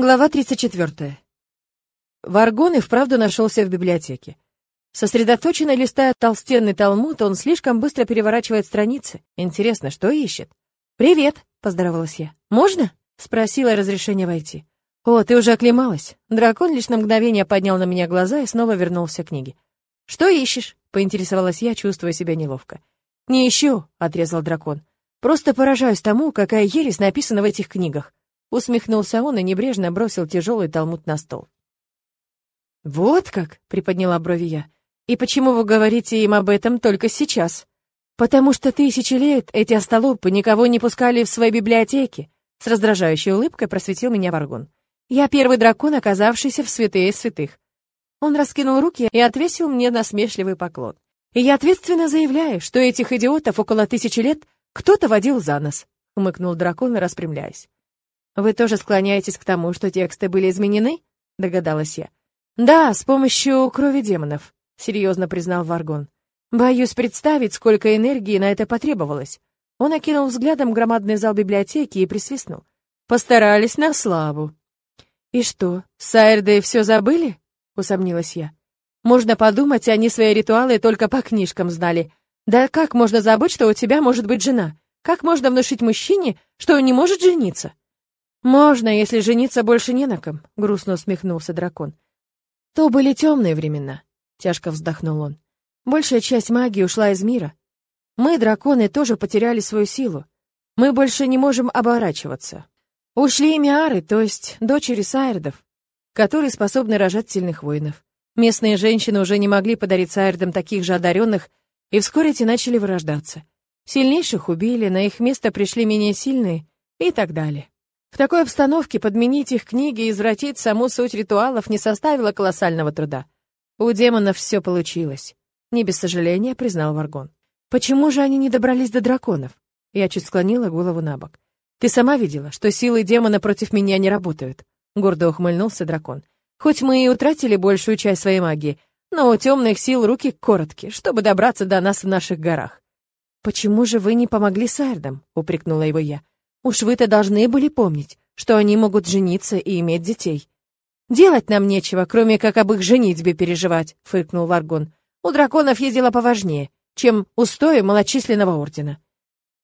Глава 34. Варгон и вправду нашелся в библиотеке. Сосредоточенно листая толстенный талмуд, он слишком быстро переворачивает страницы. Интересно, что ищет? «Привет», — поздоровалась я. «Можно?» — спросила разрешение войти. «О, ты уже оклемалась». Дракон лишь на мгновение поднял на меня глаза и снова вернулся к книге. «Что ищешь?» — поинтересовалась я, чувствуя себя неловко. «Не ищу», — отрезал дракон. «Просто поражаюсь тому, какая ересь написана в этих книгах. Усмехнулся он и небрежно бросил тяжелый талмуд на стол. «Вот как!» — приподняла брови я. «И почему вы говорите им об этом только сейчас?» «Потому что тысячи лет эти остолопы никого не пускали в свои библиотеки!» С раздражающей улыбкой просветил меня Варгон. «Я первый дракон, оказавшийся в святые святых». Он раскинул руки и отвесил мне насмешливый поклон. «И я ответственно заявляю, что этих идиотов около тысячи лет кто-то водил за нос», — хмыкнул дракон, распрямляясь. Вы тоже склоняетесь к тому, что тексты были изменены? Догадалась я. Да, с помощью крови демонов, серьезно признал Варгон. Боюсь представить, сколько энергии на это потребовалось. Он окинул взглядом громадный зал библиотеки и присвистнул. Постарались на славу. И что, Сайрды все забыли? Усомнилась я. Можно подумать, они свои ритуалы только по книжкам знали. Да как можно забыть, что у тебя может быть жена? Как можно внушить мужчине, что он не может жениться? «Можно, если жениться больше не на ком», — грустно усмехнулся дракон. «То были темные времена», — тяжко вздохнул он. «Большая часть магии ушла из мира. Мы, драконы, тоже потеряли свою силу. Мы больше не можем оборачиваться. Ушли и миары, то есть дочери сайрдов, которые способны рожать сильных воинов. Местные женщины уже не могли подарить сайрдам таких же одаренных, и вскоре эти начали вырождаться. Сильнейших убили, на их место пришли менее сильные и так далее. В такой обстановке подменить их книги и извратить саму суть ритуалов не составило колоссального труда. У демонов все получилось. Не без сожаления признал Варгон. Почему же они не добрались до драконов? Я чуть склонила голову на бок. Ты сама видела, что силы демона против меня не работают. Гордо ухмыльнулся дракон. Хоть мы и утратили большую часть своей магии, но у темных сил руки короткие, чтобы добраться до нас в наших горах. Почему же вы не помогли Сардам? упрекнула его я. Уж вы-то должны были помнить, что они могут жениться и иметь детей. Делать нам нечего, кроме как об их женитьбе переживать, фыркнул Варгон. У драконов есть дела поважнее, чем устои малочисленного ордена.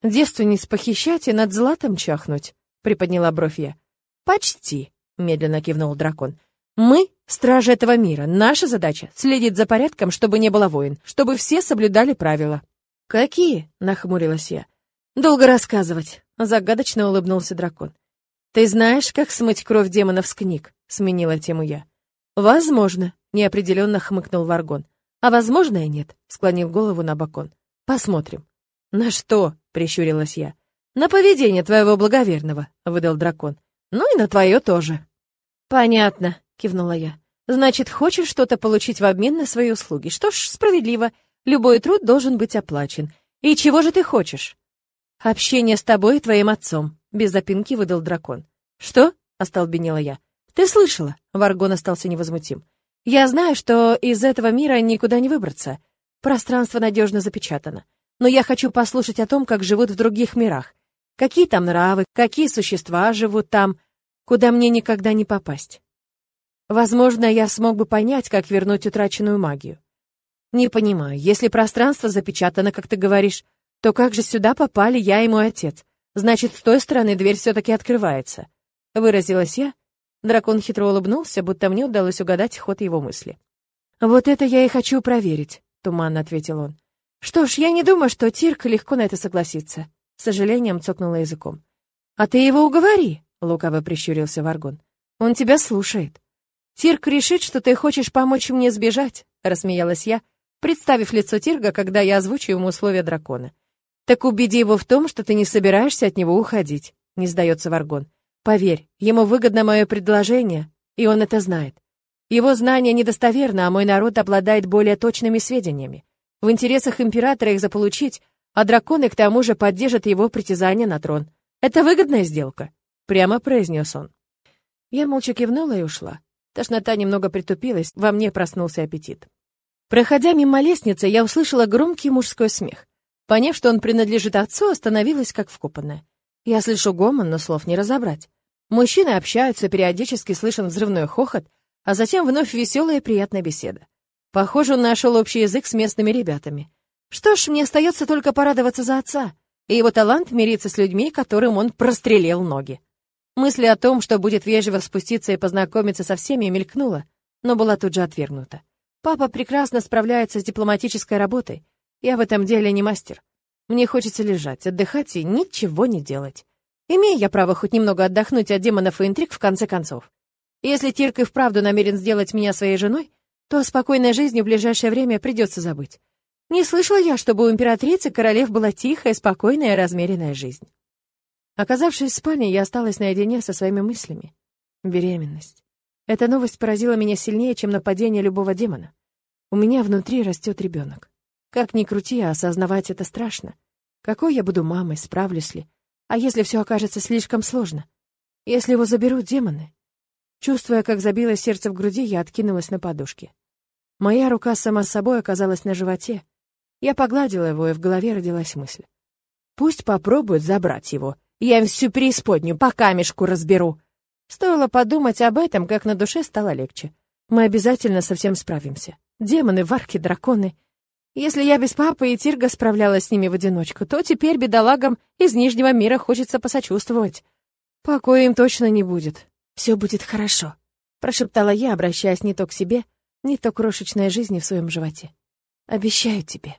Девственниц похищать и над златом чахнуть, приподняла бровь я. Почти, медленно кивнул дракон. Мы — стражи этого мира. Наша задача — следить за порядком, чтобы не было войн, чтобы все соблюдали правила. «Какие?» — нахмурилась я. «Долго рассказывать», — загадочно улыбнулся дракон. «Ты знаешь, как смыть кровь демонов с книг?» — сменила тему я. «Возможно», — неопределенно хмыкнул Варгон. «А возможно и нет», — склонил голову на бокон. «Посмотрим». «На что?» — прищурилась я. «На поведение твоего благоверного», — выдал дракон. «Ну и на твое тоже». «Понятно», — кивнула я. «Значит, хочешь что-то получить в обмен на свои услуги? Что ж, справедливо. Любой труд должен быть оплачен. И чего же ты хочешь?» «Общение с тобой и твоим отцом», — без запинки выдал дракон. «Что?» — остолбенела я. «Ты слышала?» — Варгон остался невозмутим. «Я знаю, что из этого мира никуда не выбраться. Пространство надежно запечатано. Но я хочу послушать о том, как живут в других мирах. Какие там нравы, какие существа живут там, куда мне никогда не попасть. Возможно, я смог бы понять, как вернуть утраченную магию. Не понимаю, если пространство запечатано, как ты говоришь, то как же сюда попали я и мой отец? Значит, с той стороны дверь все-таки открывается. Выразилась я. Дракон хитро улыбнулся, будто мне удалось угадать ход его мысли. «Вот это я и хочу проверить», — туманно ответил он. «Что ж, я не думаю, что Тирк легко на это согласится», — с сожалением цокнула языком. «А ты его уговори», — лукаво прищурился Варгон. «Он тебя слушает». «Тирк решит, что ты хочешь помочь мне сбежать», — рассмеялась я, представив лицо Тирга, когда я озвучу ему условия дракона. «Так убеди его в том, что ты не собираешься от него уходить», — не сдается Варгон. «Поверь, ему выгодно мое предложение, и он это знает. Его знание недостоверно, а мой народ обладает более точными сведениями. В интересах императора их заполучить, а драконы к тому же поддержат его притязание на трон. Это выгодная сделка», — прямо произнес он. Я молча кивнула и ушла. Тошнота немного притупилась, во мне проснулся аппетит. Проходя мимо лестницы, я услышала громкий мужской смех. Поняв, что он принадлежит отцу, остановилась как вкопанная. Я слышу гомон, но слов не разобрать. Мужчины общаются, периодически слышен взрывной хохот, а затем вновь веселая и приятная беседа. Похоже, он нашел общий язык с местными ребятами. Что ж, мне остается только порадоваться за отца и его талант мириться с людьми, которым он прострелил ноги. Мысль о том, что будет вежливо спуститься и познакомиться со всеми, мелькнула, но была тут же отвергнута. Папа прекрасно справляется с дипломатической работой. Я в этом деле не мастер. Мне хочется лежать, отдыхать и ничего не делать. Имею я право хоть немного отдохнуть от демонов и интриг в конце концов. Если Тирк и вправду намерен сделать меня своей женой, то о спокойной жизни в ближайшее время придется забыть. Не слышала я, чтобы у императрицы королев была тихая, спокойная, размеренная жизнь. Оказавшись в спальне, я осталась наедине со своими мыслями. Беременность. Эта новость поразила меня сильнее, чем нападение любого демона. У меня внутри растет ребенок. Как ни крути, а осознавать это страшно. Какой я буду мамой, справлюсь ли? А если все окажется слишком сложно? Если его заберут демоны? Чувствуя, как забилось сердце в груди, я откинулась на подушке. Моя рука сама собой оказалась на животе. Я погладила его, и в голове родилась мысль. Пусть попробуют забрать его. Я им всю преисподнюю по камешку разберу. Стоило подумать об этом, как на душе стало легче. Мы обязательно со всем справимся. Демоны, варки, драконы. Если я без папы и Тирга справлялась с ними в одиночку, то теперь бедолагам из Нижнего мира хочется посочувствовать. Покоя им точно не будет. Все будет хорошо, прошептала я, обращаясь не то к себе, не то к крошечной жизни в своем животе. Обещаю тебе.